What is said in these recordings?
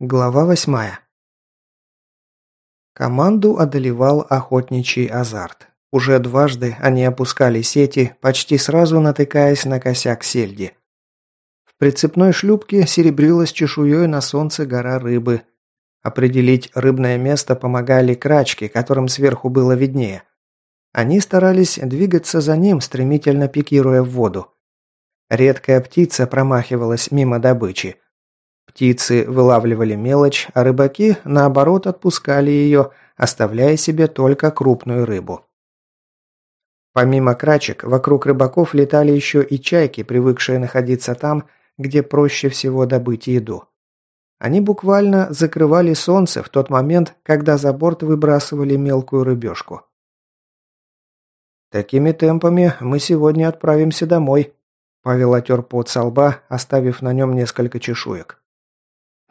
Глава восьмая. Команду одолевал охотничий азарт. Уже дважды они опускали сети, почти сразу натыкаясь на косяк сельди. В прицепной шлюпке серебрилась чешуей на солнце гора рыбы. Определить рыбное место помогали крачки, которым сверху было виднее. Они старались двигаться за ним, стремительно пикируя в воду. Редкая птица промахивалась мимо добычи – Птицы вылавливали мелочь, а рыбаки, наоборот, отпускали ее, оставляя себе только крупную рыбу. Помимо крачек, вокруг рыбаков летали еще и чайки, привыкшие находиться там, где проще всего добыть еду. Они буквально закрывали солнце в тот момент, когда за борт выбрасывали мелкую рыбешку. «Такими темпами мы сегодня отправимся домой», – Павел отер пот со лба, оставив на нем несколько чешуек.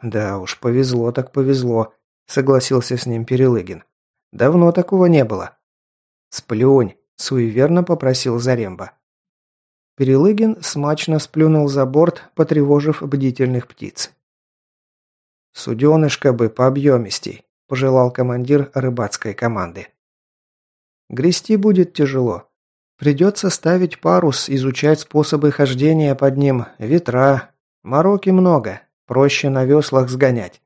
«Да уж, повезло так повезло», – согласился с ним Перелыгин. «Давно такого не было». «Сплюнь», – суеверно попросил Заремба. Перелыгин смачно сплюнул за борт, потревожив бдительных птиц. «Суденышко бы пообъемистей», – пожелал командир рыбацкой команды. «Грести будет тяжело. Придется ставить парус, изучать способы хождения под ним, ветра. Мороки много, Проще на веслах сгонять.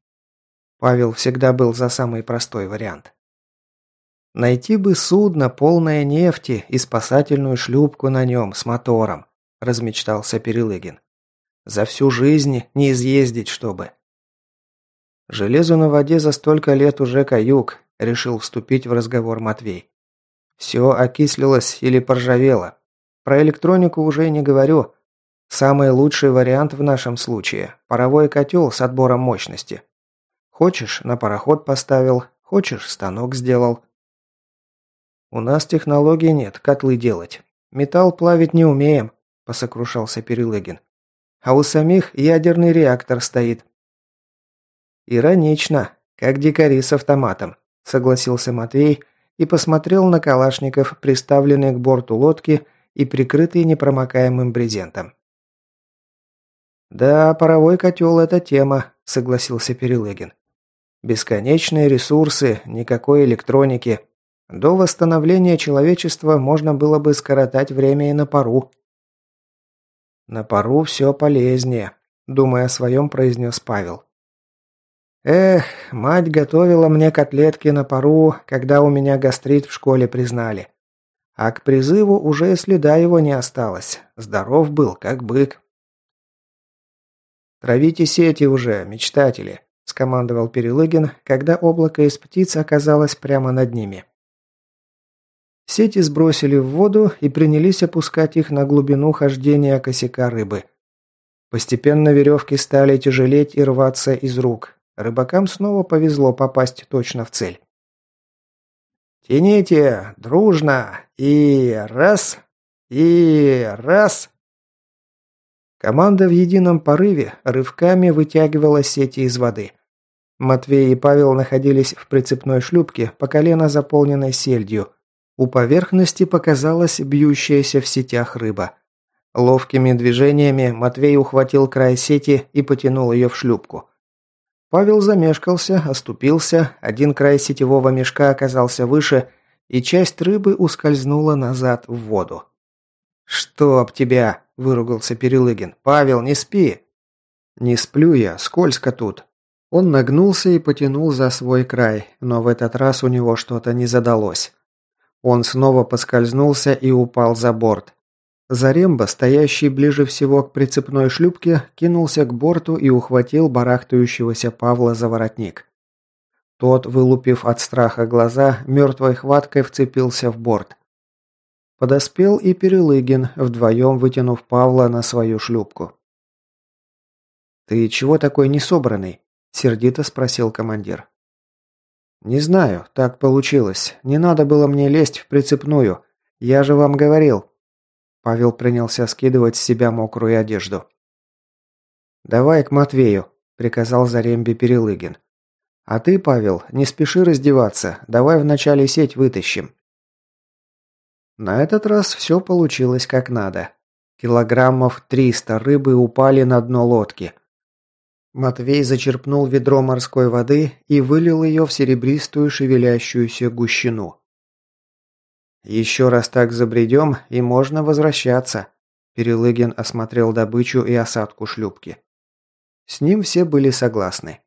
Павел всегда был за самый простой вариант. Найти бы судно, полное нефти, и спасательную шлюпку на нем с мотором, размечтался Перелыгин. За всю жизнь не изъездить, чтобы. Железу на воде за столько лет уже каюк, решил вступить в разговор Матвей. Все окислилось или поржавело. Про электронику уже не говорю, Самый лучший вариант в нашем случае – паровой котел с отбором мощности. Хочешь, на пароход поставил, хочешь, станок сделал. У нас технологий нет, котлы делать. Металл плавить не умеем, посокрушался Перелыгин. А у самих ядерный реактор стоит. Иронично, как дикари с автоматом, согласился Матвей и посмотрел на калашников, приставленный к борту лодки и прикрытый непромокаемым брезентом. «Да, паровой котел – это тема», – согласился Перелыгин. «Бесконечные ресурсы, никакой электроники. До восстановления человечества можно было бы скоротать время и на пару». «На пару все полезнее», – думая о своем, произнес Павел. «Эх, мать готовила мне котлетки на пару, когда у меня гастрит в школе признали. А к призыву уже следа его не осталось. Здоров был, как бык». «Травите сети уже, мечтатели», – скомандовал Перелыгин, когда облако из птиц оказалось прямо над ними. Сети сбросили в воду и принялись опускать их на глубину хождения косяка рыбы. Постепенно веревки стали тяжелеть и рваться из рук. Рыбакам снова повезло попасть точно в цель. «Тяните! Дружно! И раз! И раз!» Команда в едином порыве рывками вытягивала сети из воды. Матвей и Павел находились в прицепной шлюпке, по колено заполненной сельдью. У поверхности показалась бьющаяся в сетях рыба. Ловкими движениями Матвей ухватил край сети и потянул ее в шлюпку. Павел замешкался, оступился, один край сетевого мешка оказался выше, и часть рыбы ускользнула назад в воду. «Чтоб тебя!» – выругался Перелыгин. «Павел, не спи!» «Не сплю я, скользко тут». Он нагнулся и потянул за свой край, но в этот раз у него что-то не задалось. Он снова поскользнулся и упал за борт. Заремба, стоящий ближе всего к прицепной шлюпке, кинулся к борту и ухватил барахтающегося Павла за воротник. Тот, вылупив от страха глаза, мертвой хваткой вцепился в борт. Подоспел и Перелыгин, вдвоем вытянув Павла на свою шлюпку. «Ты чего такой несобранный?» – сердито спросил командир. «Не знаю, так получилось. Не надо было мне лезть в прицепную. Я же вам говорил». Павел принялся скидывать с себя мокрую одежду. «Давай к Матвею», – приказал Заремби Перелыгин. «А ты, Павел, не спеши раздеваться. Давай вначале сеть вытащим. На этот раз все получилось как надо. Килограммов 300 рыбы упали на дно лодки. Матвей зачерпнул ведро морской воды и вылил ее в серебристую шевелящуюся гущину. «Еще раз так забредем, и можно возвращаться», – Перелыгин осмотрел добычу и осадку шлюпки. С ним все были согласны.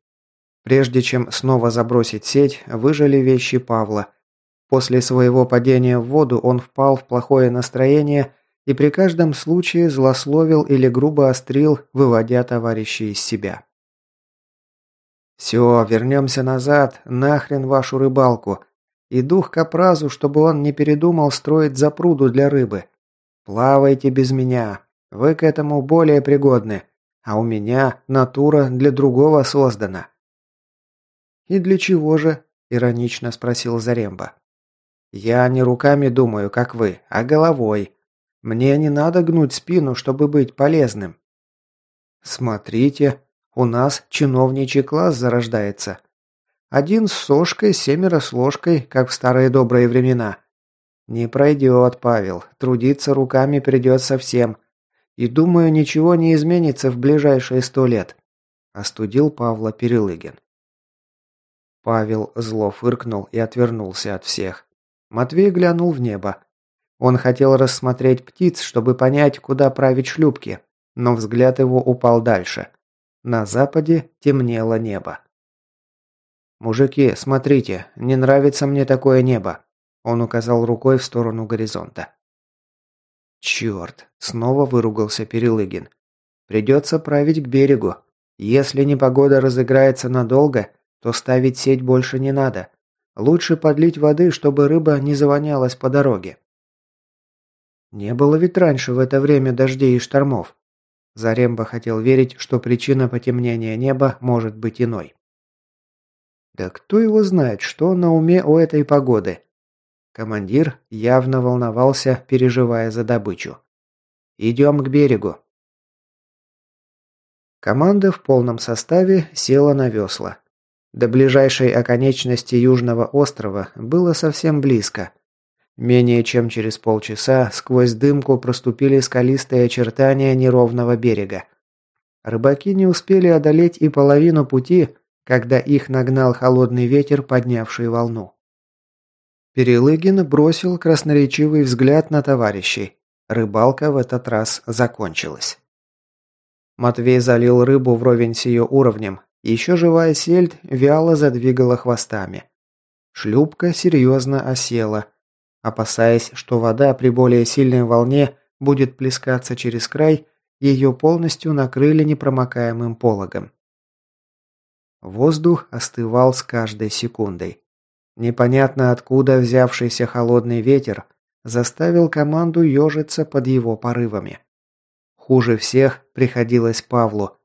Прежде чем снова забросить сеть, выжали вещи Павла. После своего падения в воду он впал в плохое настроение и при каждом случае злословил или грубо острил, выводя товарищей из себя. «Все, вернемся назад, нахрен вашу рыбалку. И дух Капразу, чтобы он не передумал строить запруду для рыбы. Плавайте без меня, вы к этому более пригодны, а у меня натура для другого создана». «И для чего же?» – иронично спросил Заремба. «Я не руками думаю, как вы, а головой. Мне не надо гнуть спину, чтобы быть полезным». «Смотрите, у нас чиновничий класс зарождается. Один с сошкой, семеро с ложкой, как в старые добрые времена. Не пройдет, Павел, трудиться руками придется всем. И думаю, ничего не изменится в ближайшие сто лет», – остудил Павла Перелыгин. Павел зло фыркнул и отвернулся от всех. Матвей глянул в небо. Он хотел рассмотреть птиц, чтобы понять, куда править шлюпки, но взгляд его упал дальше – на западе темнело небо. «Мужики, смотрите, не нравится мне такое небо», – он указал рукой в сторону горизонта. «Черт!» – снова выругался Перелыгин. «Придется править к берегу. Если непогода разыграется надолго, то ставить сеть больше не надо. Лучше подлить воды, чтобы рыба не завонялась по дороге». Не было ведь раньше в это время дождей и штормов. Заремба хотел верить, что причина потемнения неба может быть иной. Да кто его знает, что на уме у этой погоды? Командир явно волновался, переживая за добычу. «Идем к берегу». Команда в полном составе села на весла. До ближайшей оконечности Южного острова было совсем близко. Менее чем через полчаса сквозь дымку проступили скалистые очертания неровного берега. Рыбаки не успели одолеть и половину пути, когда их нагнал холодный ветер, поднявший волну. Перелыгин бросил красноречивый взгляд на товарищей. Рыбалка в этот раз закончилась. Матвей залил рыбу вровень с ее уровнем. Еще живая сельдь вяло задвигала хвостами. Шлюпка серьезно осела, Опасаясь, что вода при более сильной волне будет плескаться через край, ее полностью накрыли непромокаемым пологом. Воздух остывал с каждой секундой. Непонятно откуда взявшийся холодный ветер заставил команду ежиться под его порывами. Хуже всех приходилось Павлу.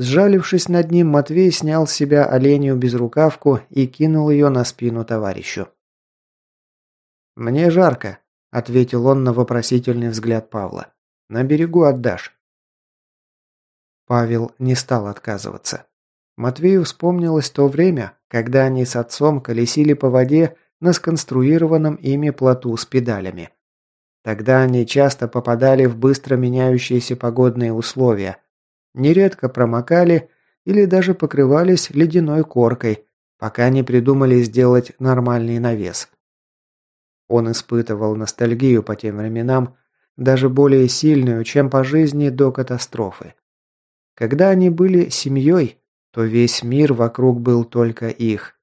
Сжалившись над ним, Матвей снял с себя оленью безрукавку и кинул ее на спину товарищу. «Мне жарко», – ответил он на вопросительный взгляд Павла. «На берегу отдашь». Павел не стал отказываться. Матвею вспомнилось то время, когда они с отцом колесили по воде на сконструированном ими плоту с педалями. Тогда они часто попадали в быстро меняющиеся погодные условия, нередко промокали или даже покрывались ледяной коркой, пока не придумали сделать нормальный навес. Он испытывал ностальгию по тем временам, даже более сильную, чем по жизни до катастрофы. Когда они были семьей, то весь мир вокруг был только их.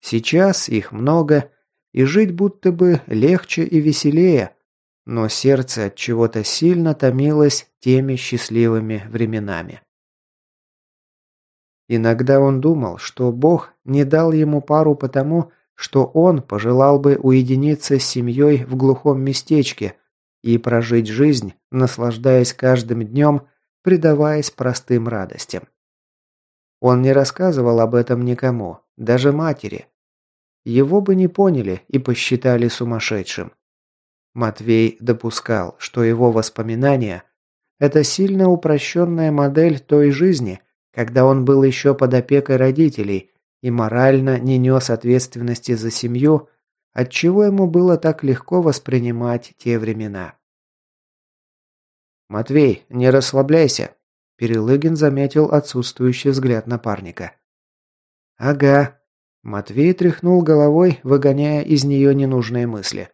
Сейчас их много, и жить будто бы легче и веселее, но сердце от чего-то сильно томилось теми счастливыми временами. Иногда он думал, что Бог не дал ему пару потому, что он пожелал бы уединиться с семьей в глухом местечке и прожить жизнь, наслаждаясь каждым днем, предаваясь простым радостям. Он не рассказывал об этом никому, даже матери. Его бы не поняли и посчитали сумасшедшим. Матвей допускал, что его воспоминания – это сильно упрощенная модель той жизни, когда он был еще под опекой родителей – и морально не нес ответственности за семью, отчего ему было так легко воспринимать те времена. «Матвей, не расслабляйся!» Перелыгин заметил отсутствующий взгляд напарника. «Ага». Матвей тряхнул головой, выгоняя из нее ненужные мысли.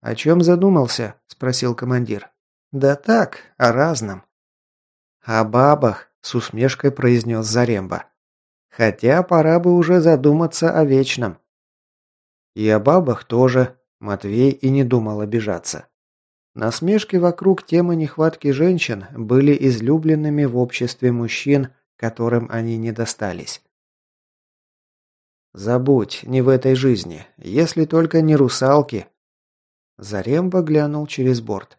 «О чем задумался?» – спросил командир. «Да так, о разном». «О бабах», – с усмешкой произнес Заремба. «Хотя пора бы уже задуматься о вечном». «И о бабах тоже», – Матвей и не думал обижаться. Насмешки вокруг темы нехватки женщин были излюбленными в обществе мужчин, которым они не достались. «Забудь, не в этой жизни, если только не русалки», Заремба глянул через борт.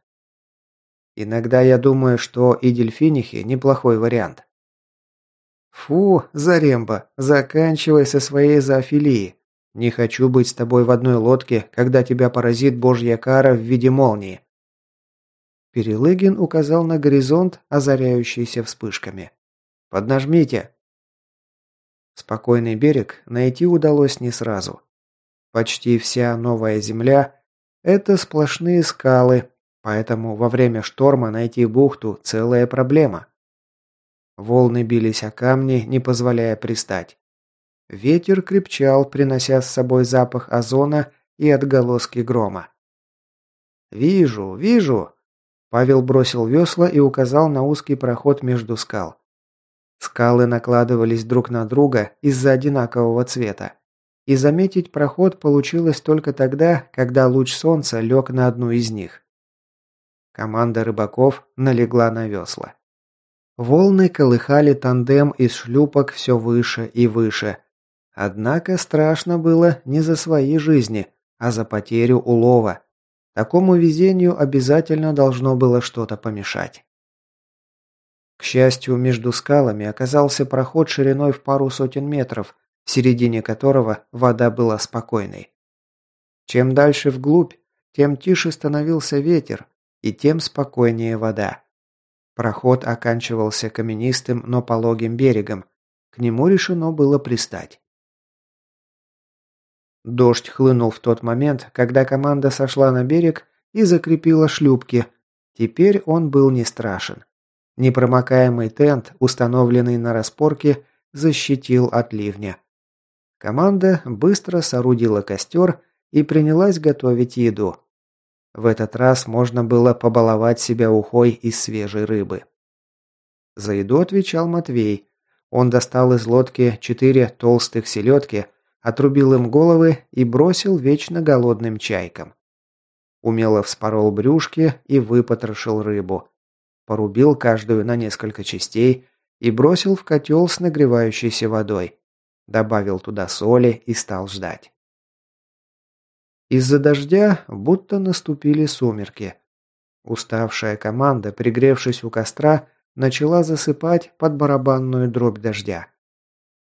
Иногда я думаю, что и дельфинихи неплохой вариант. Фу, Заремба, заканчивай со своей зоофилией. Не хочу быть с тобой в одной лодке, когда тебя поразит божья кара в виде молнии. Перелыгин указал на горизонт, озаряющийся вспышками. «Поднажмите!» Спокойный берег найти удалось не сразу. Почти вся новая земля это сплошные скалы, поэтому во время шторма найти бухту – целая проблема. Волны бились о камни, не позволяя пристать. Ветер крепчал, принося с собой запах озона и отголоски грома. «Вижу, вижу!» Павел бросил весла и указал на узкий проход между скал. Скалы накладывались друг на друга из-за одинакового цвета и заметить проход получилось только тогда, когда луч солнца лег на одну из них. Команда рыбаков налегла на весла. Волны колыхали тандем из шлюпок все выше и выше. Однако страшно было не за свои жизни, а за потерю улова. Такому везению обязательно должно было что-то помешать. К счастью, между скалами оказался проход шириной в пару сотен метров, в середине которого вода была спокойной. Чем дальше вглубь, тем тише становился ветер, и тем спокойнее вода. Проход оканчивался каменистым, но пологим берегом. К нему решено было пристать. Дождь хлынул в тот момент, когда команда сошла на берег и закрепила шлюпки. Теперь он был не страшен. Непромокаемый тент, установленный на распорке, защитил от ливня. Команда быстро соорудила костер и принялась готовить еду. В этот раз можно было побаловать себя ухой из свежей рыбы. За еду отвечал Матвей. Он достал из лодки четыре толстых селедки, отрубил им головы и бросил вечно голодным чайкам. Умело вспорол брюшки и выпотрошил рыбу. Порубил каждую на несколько частей и бросил в котел с нагревающейся водой. Добавил туда соли и стал ждать. Из-за дождя будто наступили сумерки. Уставшая команда, пригревшись у костра, начала засыпать под барабанную дробь дождя.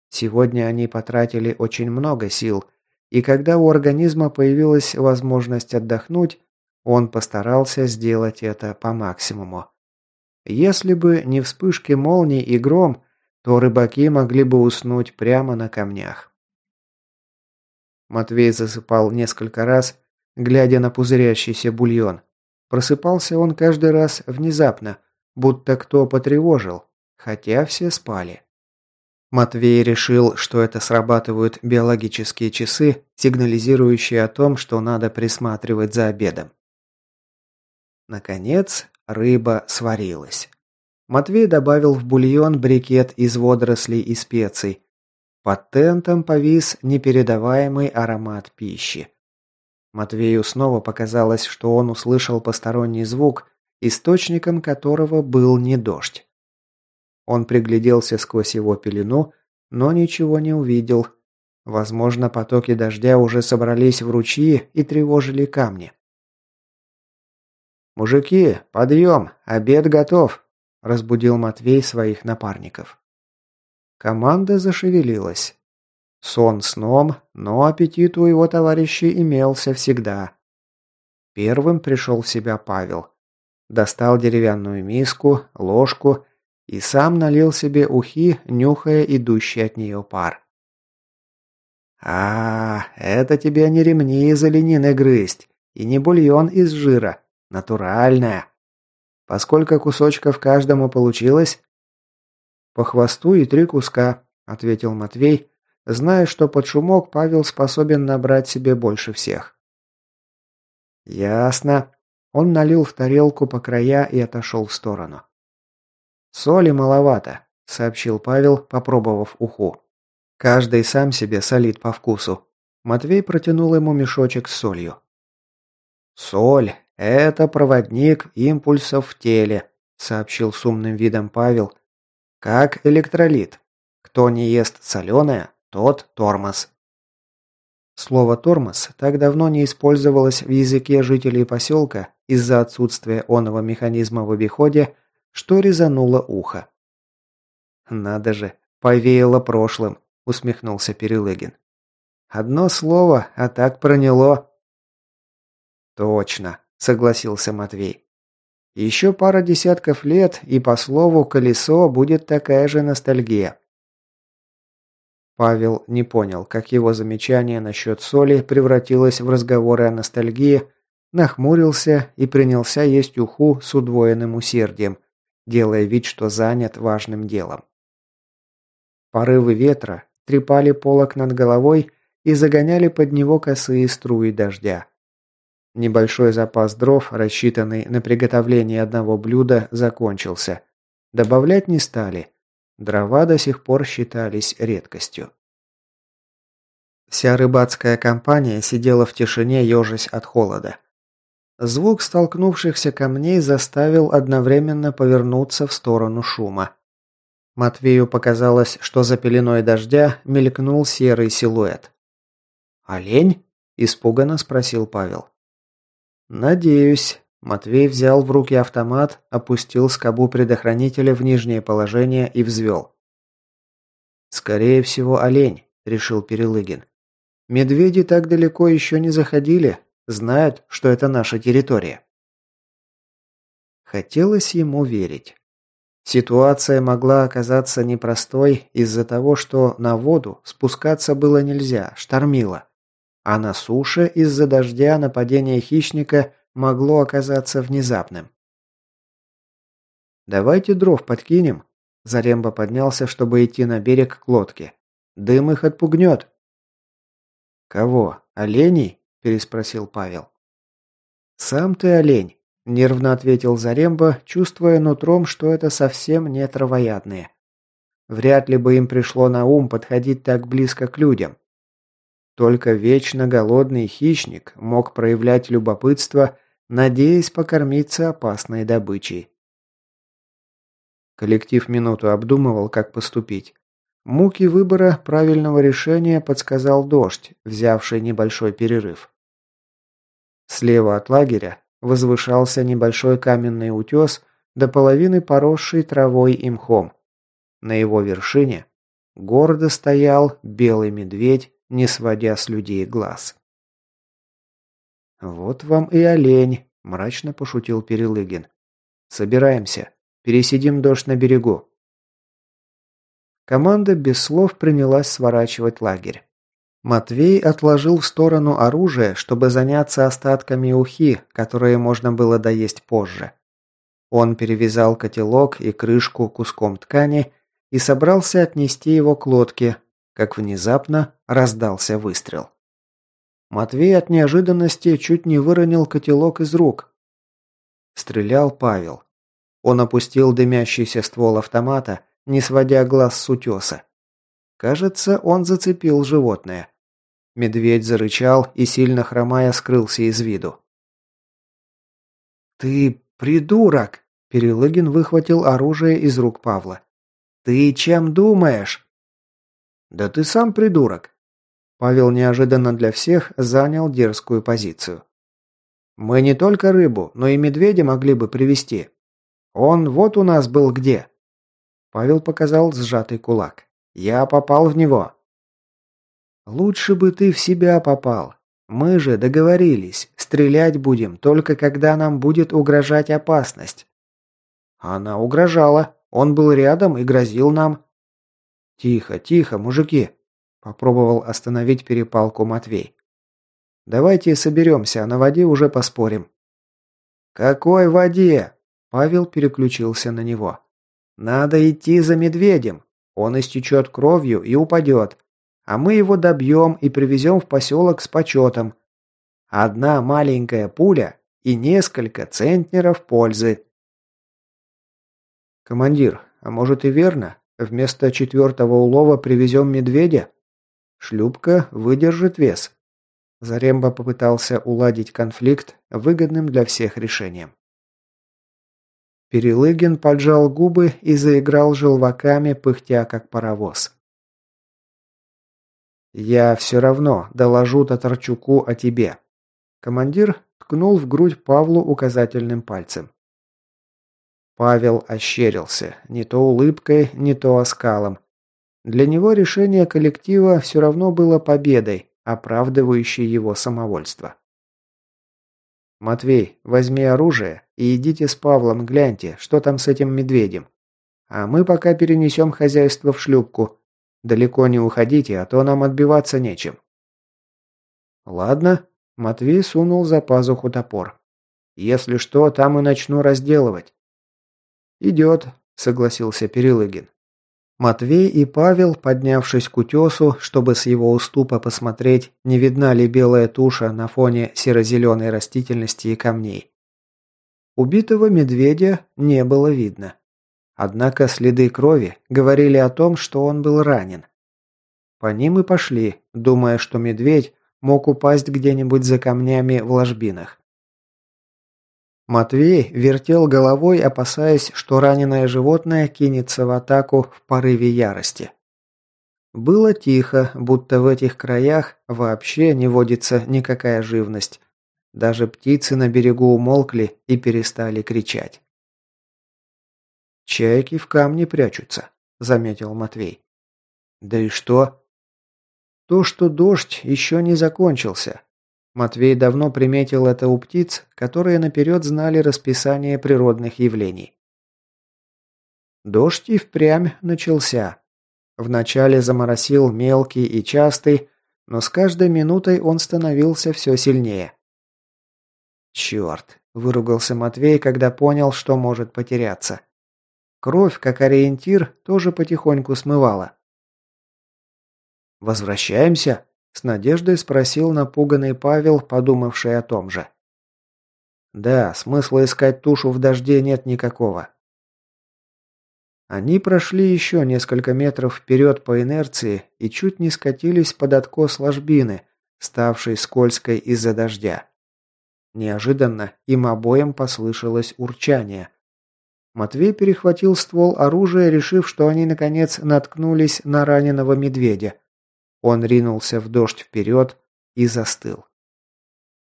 Сегодня они потратили очень много сил, и когда у организма появилась возможность отдохнуть, он постарался сделать это по максимуму. Если бы не вспышки молний и гром, то рыбаки могли бы уснуть прямо на камнях. Матвей засыпал несколько раз, глядя на пузырящийся бульон. Просыпался он каждый раз внезапно, будто кто потревожил, хотя все спали. Матвей решил, что это срабатывают биологические часы, сигнализирующие о том, что надо присматривать за обедом. Наконец, рыба сварилась. Матвей добавил в бульон брикет из водорослей и специй. Под тентом повис непередаваемый аромат пищи. Матвею снова показалось, что он услышал посторонний звук, источником которого был не дождь. Он пригляделся сквозь его пелену, но ничего не увидел. Возможно, потоки дождя уже собрались в ручьи и тревожили камни. «Мужики, подъем! Обед готов!» Разбудил Матвей своих напарников. Команда зашевелилась. Сон сном, но аппетит у его товарищей имелся всегда. Первым пришел в себя Павел. Достал деревянную миску, ложку и сам налил себе ухи, нюхая идущий от нее пар. «А, это тебе не ремни из оленины грызть, и не бульон из жира, натуральная. По сколько кусочков каждому получилось?» «По хвосту и три куска», – ответил Матвей, зная, что под шумок Павел способен набрать себе больше всех. «Ясно». Он налил в тарелку по края и отошел в сторону. «Соли маловато», – сообщил Павел, попробовав уху. «Каждый сам себе солит по вкусу». Матвей протянул ему мешочек с солью. «Соль – это проводник импульсов в теле», – сообщил с умным видом Павел. «Как электролит. Кто не ест соленое, тот тормоз». Слово «тормоз» так давно не использовалось в языке жителей поселка из-за отсутствия оного механизма в обиходе, что резануло ухо. «Надо же, повеяло прошлым», – усмехнулся Перелыгин. «Одно слово, а так проняло». «Точно», – согласился Матвей. «Еще пара десятков лет, и по слову «колесо» будет такая же ностальгия. Павел не понял, как его замечание насчет соли превратилось в разговоры о ностальгии, нахмурился и принялся есть уху с удвоенным усердием, делая вид, что занят важным делом. Порывы ветра трепали полок над головой и загоняли под него косые струи дождя. Небольшой запас дров, рассчитанный на приготовление одного блюда, закончился. Добавлять не стали, Дрова до сих пор считались редкостью. Вся рыбацкая компания сидела в тишине, ежась от холода. Звук столкнувшихся камней заставил одновременно повернуться в сторону шума. Матвею показалось, что за пеленой дождя мелькнул серый силуэт. «Олень?» – испуганно спросил Павел. «Надеюсь», Матвей взял в руки автомат, опустил скобу предохранителя в нижнее положение и взвел. «Скорее всего, олень», – решил Перелыгин. «Медведи так далеко еще не заходили, знают, что это наша территория». Хотелось ему верить. Ситуация могла оказаться непростой из-за того, что на воду спускаться было нельзя, штормило. А на суше из-за дождя нападение хищника могло оказаться внезапным. «Давайте дров подкинем». Заремба поднялся, чтобы идти на берег к лодке. «Дым их отпугнет». «Кого? Оленей?» – переспросил Павел. «Сам ты олень», – нервно ответил Заремба, чувствуя нутром, что это совсем не травоядные. Вряд ли бы им пришло на ум подходить так близко к людям. Только вечно голодный хищник мог проявлять любопытство надеясь покормиться опасной добычей. Коллектив минуту обдумывал, как поступить. Муки выбора правильного решения подсказал дождь, взявший небольшой перерыв. Слева от лагеря возвышался небольшой каменный утес, до половины поросший травой и мхом. На его вершине гордо стоял белый медведь, не сводя с людей глаз. «Вот вам и олень», – мрачно пошутил Перелыгин. «Собираемся. Пересидим дождь на берегу». Команда без слов принялась сворачивать лагерь. Матвей отложил в сторону оружие, чтобы заняться остатками ухи, которые можно было доесть позже. Он перевязал котелок и крышку куском ткани и собрался отнести его к лодке, как внезапно раздался выстрел. Матвей от неожиданности чуть не выронил котелок из рук. Стрелял Павел. Он опустил дымящийся ствол автомата, не сводя глаз с утеса. Кажется, он зацепил животное. Медведь зарычал и, сильно хромая, скрылся из виду. «Ты придурок!» – Перелыгин выхватил оружие из рук Павла. «Ты чем думаешь?» «Да ты сам придурок!» Павел неожиданно для всех занял дерзкую позицию. «Мы не только рыбу, но и медведя могли бы привести. Он вот у нас был где». Павел показал сжатый кулак. «Я попал в него». «Лучше бы ты в себя попал. Мы же договорились, стрелять будем только когда нам будет угрожать опасность». Она угрожала. Он был рядом и грозил нам. «Тихо, тихо, мужики!» Попробовал остановить перепалку Матвей. «Давайте соберемся, а на воде уже поспорим». «Какой воде?» Павел переключился на него. «Надо идти за медведем. Он истечет кровью и упадет. А мы его добьем и привезем в поселок с почетом. Одна маленькая пуля и несколько центнеров пользы». «Командир, а может и верно? Вместо четвертого улова привезем медведя? Шлюпка выдержит вес». Заремба попытался уладить конфликт выгодным для всех решением. Перелыгин поджал губы и заиграл желваками, пыхтя как паровоз. «Я все равно доложу Татарчуку о тебе». Командир ткнул в грудь Павлу указательным пальцем. Павел ощерился, не то улыбкой, не то оскалом. Для него решение коллектива все равно было победой, оправдывающей его самовольство. «Матвей, возьми оружие и идите с Павлом, гляньте, что там с этим медведем. А мы пока перенесем хозяйство в шлюпку. Далеко не уходите, а то нам отбиваться нечем». «Ладно», – Матвей сунул за пазуху топор. «Если что, там и начну разделывать». «Идет», – согласился Перелыгин. Матвей и Павел, поднявшись к утесу, чтобы с его уступа посмотреть, не видна ли белая туша на фоне серо-зеленой растительности и камней. Убитого медведя не было видно. Однако следы крови говорили о том, что он был ранен. По ним и пошли, думая, что медведь мог упасть где-нибудь за камнями в ложбинах. Матвей вертел головой, опасаясь, что раненое животное кинется в атаку в порыве ярости. Было тихо, будто в этих краях вообще не водится никакая живность. Даже птицы на берегу умолкли и перестали кричать. «Чайки в камне прячутся», — заметил Матвей. «Да и что?» «То, что дождь еще не закончился, Матвей давно приметил это у птиц, которые наперед знали расписание природных явлений. Дождь и впрямь начался. Вначале заморосил мелкий и частый, но с каждой минутой он становился все сильнее. «Черт!» – выругался Матвей, когда понял, что может потеряться. Кровь, как ориентир, тоже потихоньку смывала. «Возвращаемся?» С надеждой спросил напуганный Павел, подумавший о том же. Да, смысла искать тушу в дожде нет никакого. Они прошли еще несколько метров вперед по инерции и чуть не скатились под откос ложбины, ставшей скользкой из-за дождя. Неожиданно им обоим послышалось урчание. Матвей перехватил ствол оружия, решив, что они наконец наткнулись на раненого медведя. Он ринулся в дождь вперед и застыл.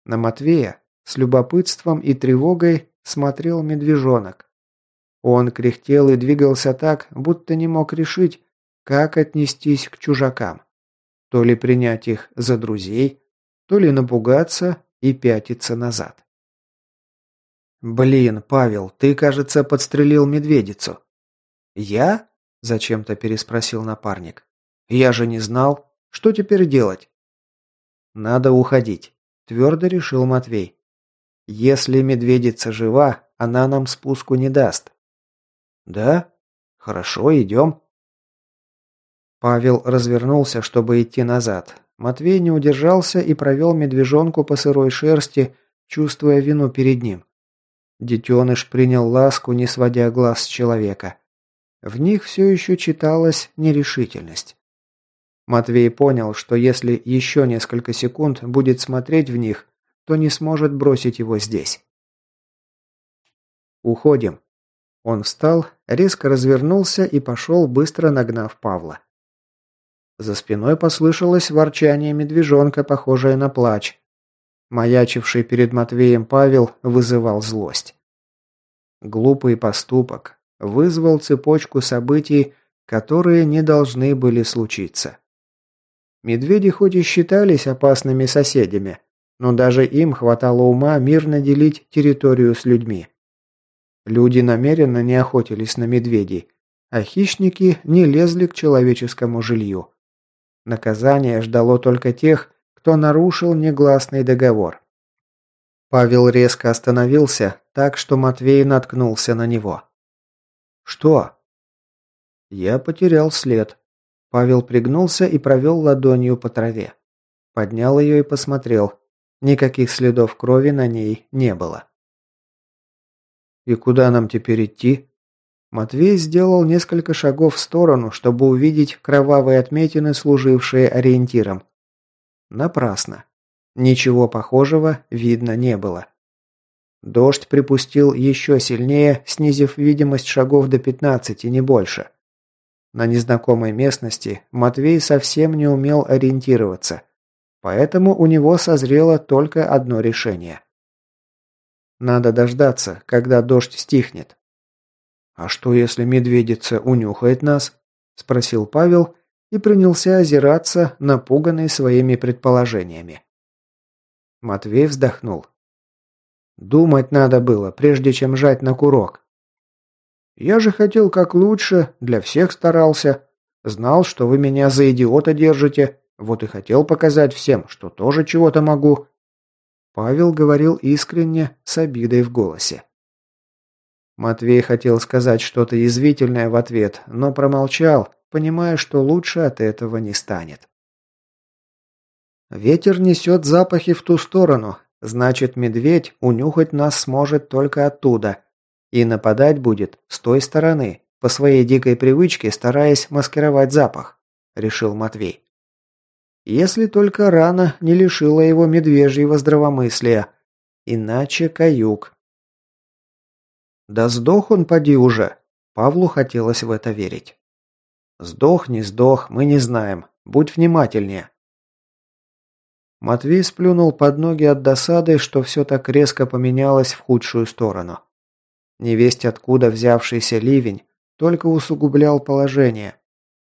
На Матвея с любопытством и тревогой смотрел медвежонок. Он кряхтел и двигался так, будто не мог решить, как отнестись к чужакам. То ли принять их за друзей, то ли напугаться и пятиться назад. «Блин, Павел, ты, кажется, подстрелил медведицу». «Я?» – зачем-то переспросил напарник. «Я же не знал». Что теперь делать? Надо уходить, твердо решил Матвей. Если медведица жива, она нам спуску не даст. Да? Хорошо, идем. Павел развернулся, чтобы идти назад. Матвей не удержался и провел медвежонку по сырой шерсти, чувствуя вину перед ним. Детеныш принял ласку, не сводя глаз с человека. В них все еще читалась нерешительность. Матвей понял, что если еще несколько секунд будет смотреть в них, то не сможет бросить его здесь. «Уходим». Он встал, резко развернулся и пошел, быстро нагнав Павла. За спиной послышалось ворчание медвежонка, похожее на плач. Маячивший перед Матвеем Павел вызывал злость. Глупый поступок вызвал цепочку событий, которые не должны были случиться. Медведи хоть и считались опасными соседями, но даже им хватало ума мирно делить территорию с людьми. Люди намеренно не охотились на медведей, а хищники не лезли к человеческому жилью. Наказание ждало только тех, кто нарушил негласный договор. Павел резко остановился, так что Матвей наткнулся на него. «Что?» «Я потерял след». Павел пригнулся и провел ладонью по траве. Поднял ее и посмотрел. Никаких следов крови на ней не было. «И куда нам теперь идти?» Матвей сделал несколько шагов в сторону, чтобы увидеть кровавые отметины, служившие ориентиром. Напрасно. Ничего похожего видно не было. Дождь припустил еще сильнее, снизив видимость шагов до 15, не больше. На незнакомой местности Матвей совсем не умел ориентироваться, поэтому у него созрело только одно решение. Надо дождаться, когда дождь стихнет. «А что, если медведица унюхает нас?» – спросил Павел и принялся озираться, напуганный своими предположениями. Матвей вздохнул. «Думать надо было, прежде чем жать на курок. Я же хотел как лучше, для всех старался. Знал, что вы меня за идиота держите, вот и хотел показать всем, что тоже чего-то могу». Павел говорил искренне, с обидой в голосе. Матвей хотел сказать что-то язвительное в ответ, но промолчал, понимая, что лучше от этого не станет. Ветер несет запахи в ту сторону, значит, медведь унюхать нас сможет только оттуда. И нападать будет с той стороны, по своей дикой привычке стараясь маскировать запах, решил Матвей. Если только рана не лишила его медвежьего здравомыслия, иначе каюк да сдох он, поди уже. Павлу хотелось в это верить. Сдох, не сдох, мы не знаем. Будь внимательнее. Матвей сплюнул под ноги от досады, что все так резко поменялось в худшую сторону. Невесть откуда взявшийся ливень только усугублял положение.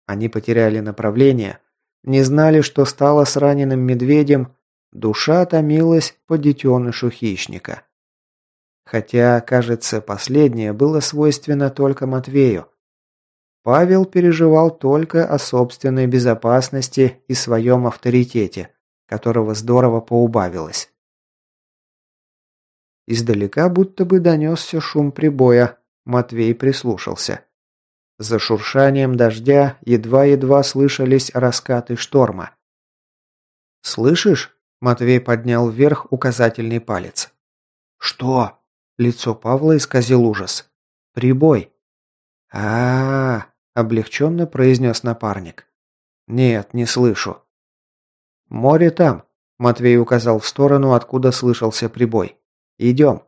Они потеряли направление, не знали, что стало с раненым медведем, душа томилась по детенышу хищника. Хотя, кажется, последнее было свойственно только Матвею. Павел переживал только о собственной безопасности и своем авторитете, которого здорово поубавилось. Издалека будто бы донесся шум прибоя. Матвей прислушался. За шуршанием дождя едва-едва слышались раскаты шторма. «Слышишь?» – Матвей поднял вверх указательный палец. «Что?» Лицо Павла исказил ужас. «Прибой!» а, -а, -а облегченно произнес напарник. «Нет, не слышу». «Море там», – Матвей указал в сторону, откуда слышался прибой. «Идем».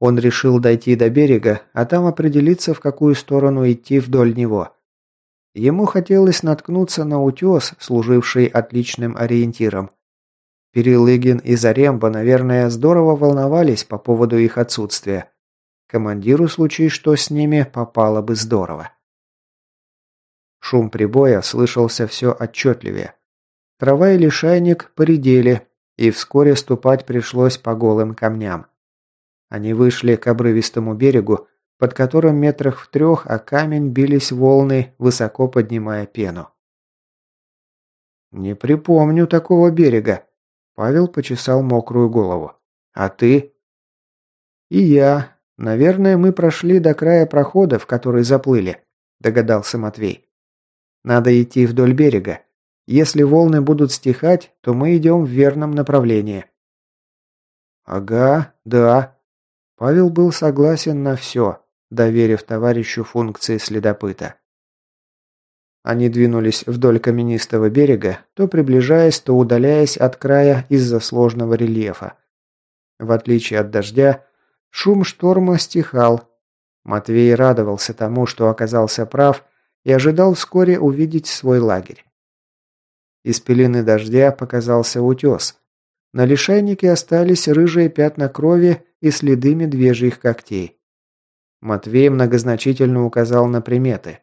Он решил дойти до берега, а там определиться, в какую сторону идти вдоль него. Ему хотелось наткнуться на утес, служивший отличным ориентиром. Перелыгин и Заремба, наверное, здорово волновались по поводу их отсутствия. Командиру, случай что с ними, попало бы здорово. Шум прибоя слышался все отчетливее. Трава и лишайник поредели, и вскоре ступать пришлось по голым камням. Они вышли к обрывистому берегу, под которым метрах в трех о камень бились волны, высоко поднимая пену. «Не припомню такого берега», Павел почесал мокрую голову. «А ты?» «И я. Наверное, мы прошли до края прохода, в который заплыли», – догадался Матвей. «Надо идти вдоль берега. Если волны будут стихать, то мы идем в верном направлении». «Ага, да». Павел был согласен на все, доверив товарищу функции следопыта. Они двинулись вдоль каменистого берега, то приближаясь, то удаляясь от края из-за сложного рельефа. В отличие от дождя, шум шторма стихал. Матвей радовался тому, что оказался прав, и ожидал вскоре увидеть свой лагерь. Из пелены дождя показался утес. На лишайнике остались рыжие пятна крови и следы медвежьих когтей. Матвей многозначительно указал на приметы.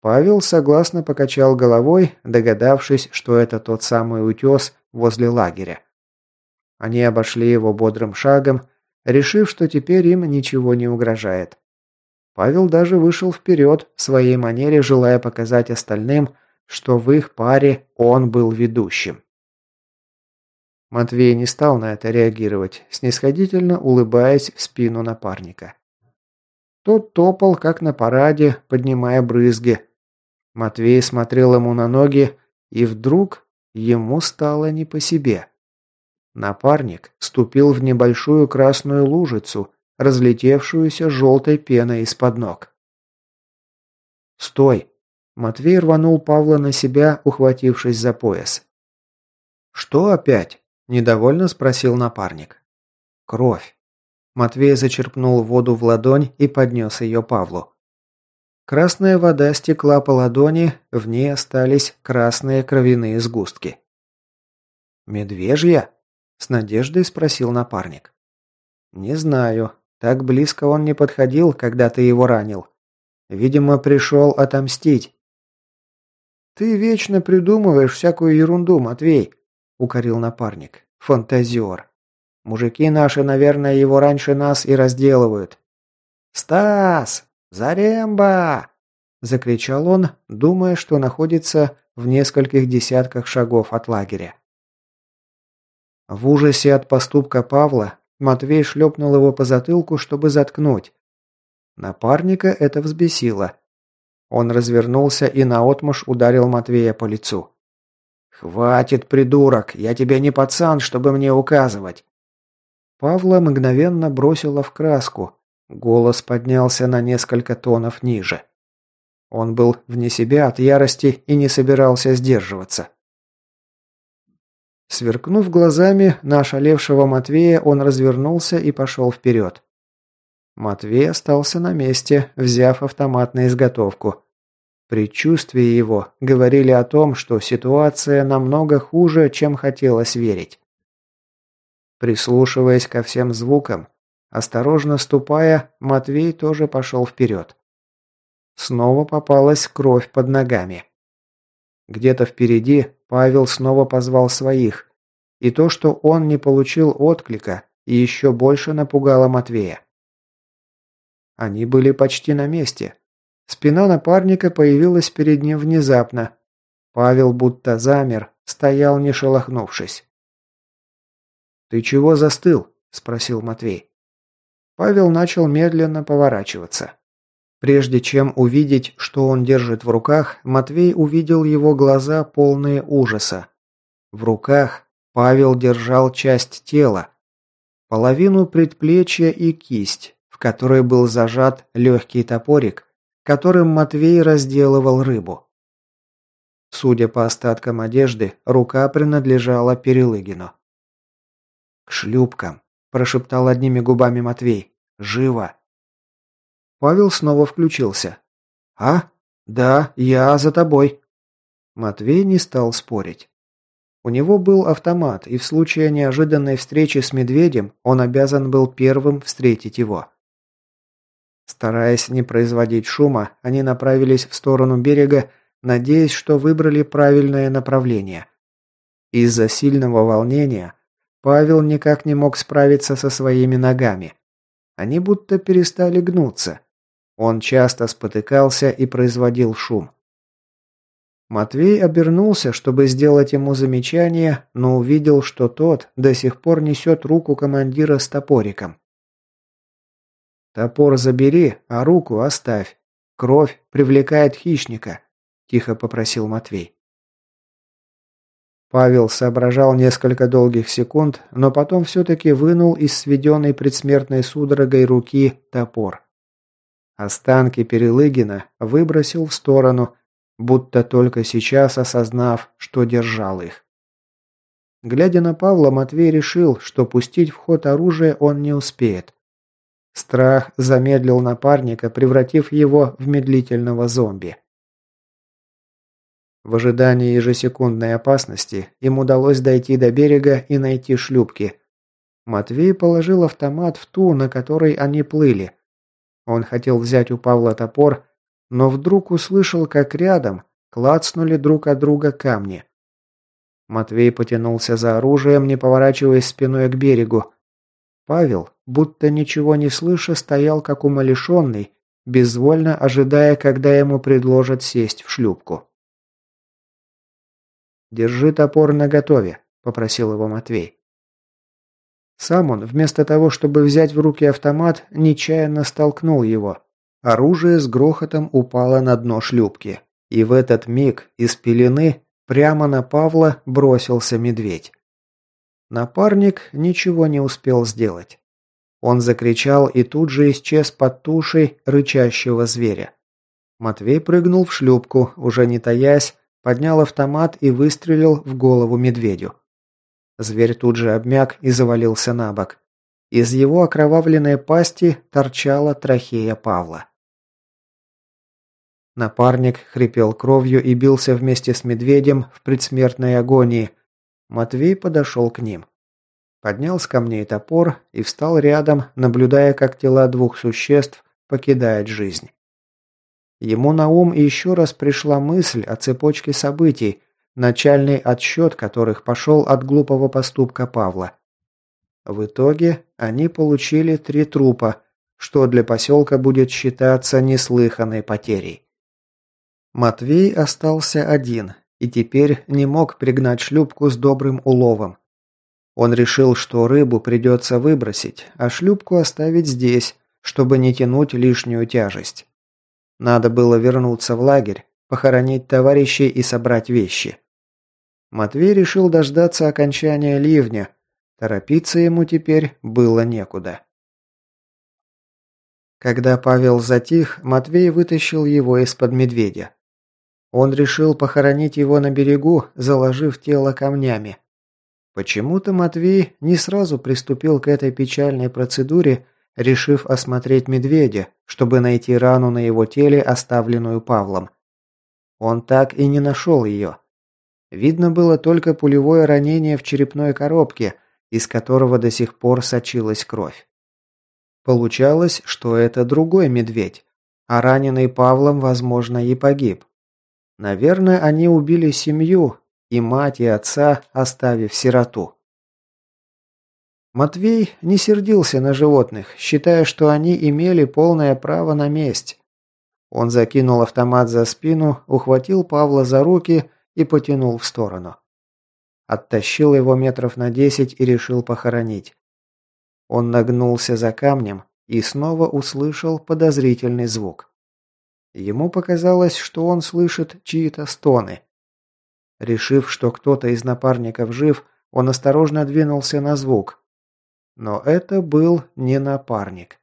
Павел согласно покачал головой, догадавшись, что это тот самый утес возле лагеря. Они обошли его бодрым шагом, решив, что теперь им ничего не угрожает. Павел даже вышел вперед, в своей манере желая показать остальным, что в их паре он был ведущим. Матвей не стал на это реагировать, снисходительно улыбаясь в спину напарника. Тот топал, как на параде, поднимая брызги. Матвей смотрел ему на ноги, и вдруг ему стало не по себе. Напарник ступил в небольшую красную лужицу, разлетевшуюся желтой пеной из-под ног. «Стой!» Матвей рванул Павла на себя, ухватившись за пояс. «Что опять?» – недовольно спросил напарник. «Кровь». Матвей зачерпнул воду в ладонь и поднес ее Павлу. Красная вода стекла по ладони, в ней остались красные кровяные сгустки. «Медвежья?» – с надеждой спросил напарник. «Не знаю. Так близко он не подходил, когда ты его ранил. Видимо, пришел отомстить». «Ты вечно придумываешь всякую ерунду, Матвей», – укорил напарник. «Фантазер. Мужики наши, наверное, его раньше нас и разделывают». «Стас! Заремба!» – закричал он, думая, что находится в нескольких десятках шагов от лагеря. В ужасе от поступка Павла Матвей шлепнул его по затылку, чтобы заткнуть. Напарника это взбесило. Он развернулся и наотмашь ударил Матвея по лицу. «Хватит, придурок! Я тебе не пацан, чтобы мне указывать!» Павла мгновенно бросила в краску. Голос поднялся на несколько тонов ниже. Он был вне себя от ярости и не собирался сдерживаться. Сверкнув глазами на ошалевшего Матвея, он развернулся и пошел вперед. Матвей остался на месте, взяв автомат на изготовку. Предчувствия его говорили о том, что ситуация намного хуже, чем хотелось верить. Прислушиваясь ко всем звукам, осторожно ступая, Матвей тоже пошел вперед. Снова попалась кровь под ногами. Где-то впереди Павел снова позвал своих, и то, что он не получил отклика, еще больше напугало Матвея. Они были почти на месте. Спина напарника появилась перед ним внезапно. Павел будто замер, стоял не шелохнувшись. «Ты чего застыл?» – спросил Матвей. Павел начал медленно поворачиваться. Прежде чем увидеть, что он держит в руках, Матвей увидел его глаза, полные ужаса. В руках Павел держал часть тела, половину предплечья и кисть, которой был зажат легкий топорик, которым Матвей разделывал рыбу. Судя по остаткам одежды, рука принадлежала Перелыгину. «К шлюпкам», – прошептал одними губами Матвей. «Живо!» Павел снова включился. «А? Да, я за тобой». Матвей не стал спорить. У него был автомат, и в случае неожиданной встречи с медведем он обязан был первым встретить его. Стараясь не производить шума, они направились в сторону берега, надеясь, что выбрали правильное направление. Из-за сильного волнения Павел никак не мог справиться со своими ногами. Они будто перестали гнуться. Он часто спотыкался и производил шум. Матвей обернулся, чтобы сделать ему замечание, но увидел, что тот до сих пор несет руку командира с топориком. «Топор забери, а руку оставь. Кровь привлекает хищника», – тихо попросил Матвей. Павел соображал несколько долгих секунд, но потом все-таки вынул из сведенной предсмертной судорогой руки топор. Останки Перелыгина выбросил в сторону, будто только сейчас осознав, что держал их. Глядя на Павла, Матвей решил, что пустить в ход оружие он не успеет. Страх замедлил напарника, превратив его в медлительного зомби. В ожидании ежесекундной опасности им удалось дойти до берега и найти шлюпки. Матвей положил автомат в ту, на которой они плыли, он хотел взять у Павла топор, но вдруг услышал, как рядом клацнули друг от друга камни. Матвей потянулся за оружием, не поворачиваясь спиной к берегу. Павел, будто ничего не слыша, стоял как умалишенный, безвольно ожидая, когда ему предложат сесть в шлюпку. «Держи топор наготове», – попросил его Матвей. Сам он, вместо того, чтобы взять в руки автомат, нечаянно столкнул его. Оружие с грохотом упало на дно шлюпки. И в этот миг из пелены прямо на Павла бросился медведь. Напарник ничего не успел сделать. Он закричал и тут же исчез под тушей рычащего зверя. Матвей прыгнул в шлюпку, уже не таясь, поднял автомат и выстрелил в голову медведю. Зверь тут же обмяк и завалился на бок. Из его окровавленной пасти торчала трахея Павла. Напарник хрипел кровью и бился вместе с медведем в предсмертной агонии. Матвей подошел к ним. Поднял с камней топор и встал рядом, наблюдая, как тела двух существ покидают жизнь. Ему на ум еще раз пришла мысль о цепочке событий, начальный отсчет которых пошел от глупого поступка Павла. В итоге они получили три трупа, что для поселка будет считаться неслыханной потерей. Матвей остался один и теперь не мог пригнать шлюпку с добрым уловом. Он решил, что рыбу придется выбросить, а шлюпку оставить здесь, чтобы не тянуть лишнюю тяжесть. Надо было вернуться в лагерь, похоронить товарищей и собрать вещи. Матвей решил дождаться окончания ливня. Торопиться ему теперь было некуда. Когда Павел затих, Матвей вытащил его из-под медведя. Он решил похоронить его на берегу, заложив тело камнями. Почему-то Матвей не сразу приступил к этой печальной процедуре, решив осмотреть медведя, чтобы найти рану на его теле, оставленную Павлом. Он так и не нашел ее. Видно было только пулевое ранение в черепной коробке, из которого до сих пор сочилась кровь. Получалось, что это другой медведь, а раненый Павлом, возможно, и погиб. Наверное, они убили семью, и мать, и отца, оставив сироту. Матвей не сердился на животных, считая, что они имели полное право на месть. Он закинул автомат за спину, ухватил Павла за руки и потянул в сторону. Оттащил его метров на десять и решил похоронить. Он нагнулся за камнем и снова услышал подозрительный звук. Ему показалось, что он слышит чьи-то стоны. Решив, что кто-то из напарников жив, он осторожно двинулся на звук. Но это был не напарник.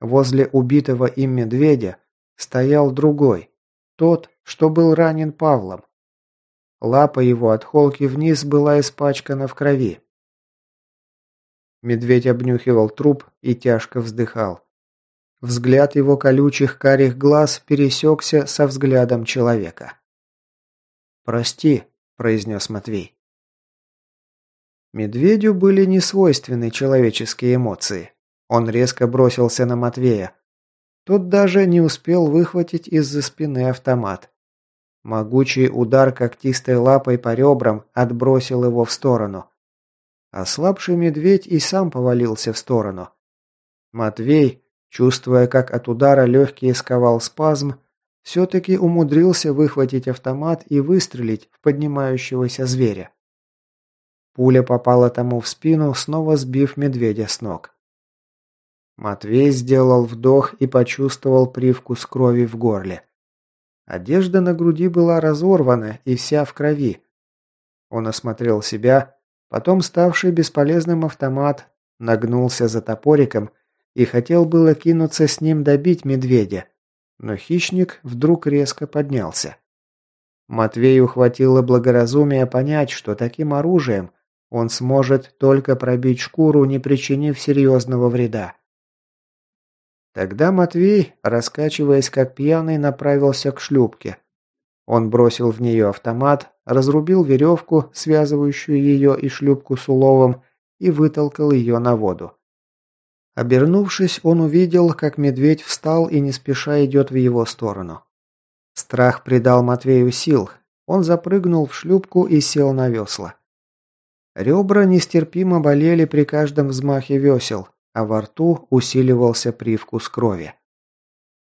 Возле убитого им медведя стоял другой, тот, что был ранен Павлом. Лапа его от холки вниз была испачкана в крови. Медведь обнюхивал труп и тяжко вздыхал. Взгляд его колючих карих глаз пересекся со взглядом человека. «Прости», – произнес Матвей. Медведю были несвойственны человеческие эмоции. Он резко бросился на Матвея. Тот даже не успел выхватить из-за спины автомат. Могучий удар когтистой лапой по ребрам отбросил его в сторону. Ослабший медведь и сам повалился в сторону. Матвей, чувствуя, как от удара легкий сковал спазм, все-таки умудрился выхватить автомат и выстрелить в поднимающегося зверя. Пуля попала тому в спину, снова сбив медведя с ног. Матвей сделал вдох и почувствовал привкус крови в горле. Одежда на груди была разорвана и вся в крови. Он осмотрел себя, потом ставший бесполезным автомат, нагнулся за топориком и хотел было кинуться с ним добить медведя. Но хищник вдруг резко поднялся. Матвею хватило благоразумия понять, что таким оружием он сможет только пробить шкуру, не причинив серьезного вреда. Тогда Матвей, раскачиваясь как пьяный, направился к шлюпке. Он бросил в нее автомат, разрубил веревку, связывающую ее и шлюпку с уловом, и вытолкал ее на воду. Обернувшись, он увидел, как медведь встал и не спеша идет в его сторону. Страх придал Матвею сил. Он запрыгнул в шлюпку и сел на весла. Ребра нестерпимо болели при каждом взмахе весел, а во рту усиливался привкус крови.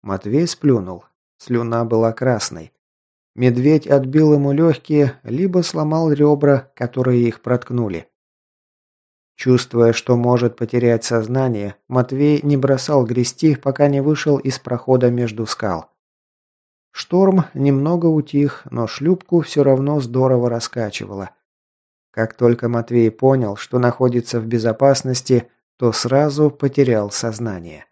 Матвей сплюнул. Слюна была красной. Медведь отбил ему легкие, либо сломал ребра, которые их проткнули. Чувствуя, что может потерять сознание, Матвей не бросал грести, пока не вышел из прохода между скал. Шторм немного утих, но шлюпку все равно здорово раскачивало. Как только Матвей понял, что находится в безопасности, то сразу потерял сознание.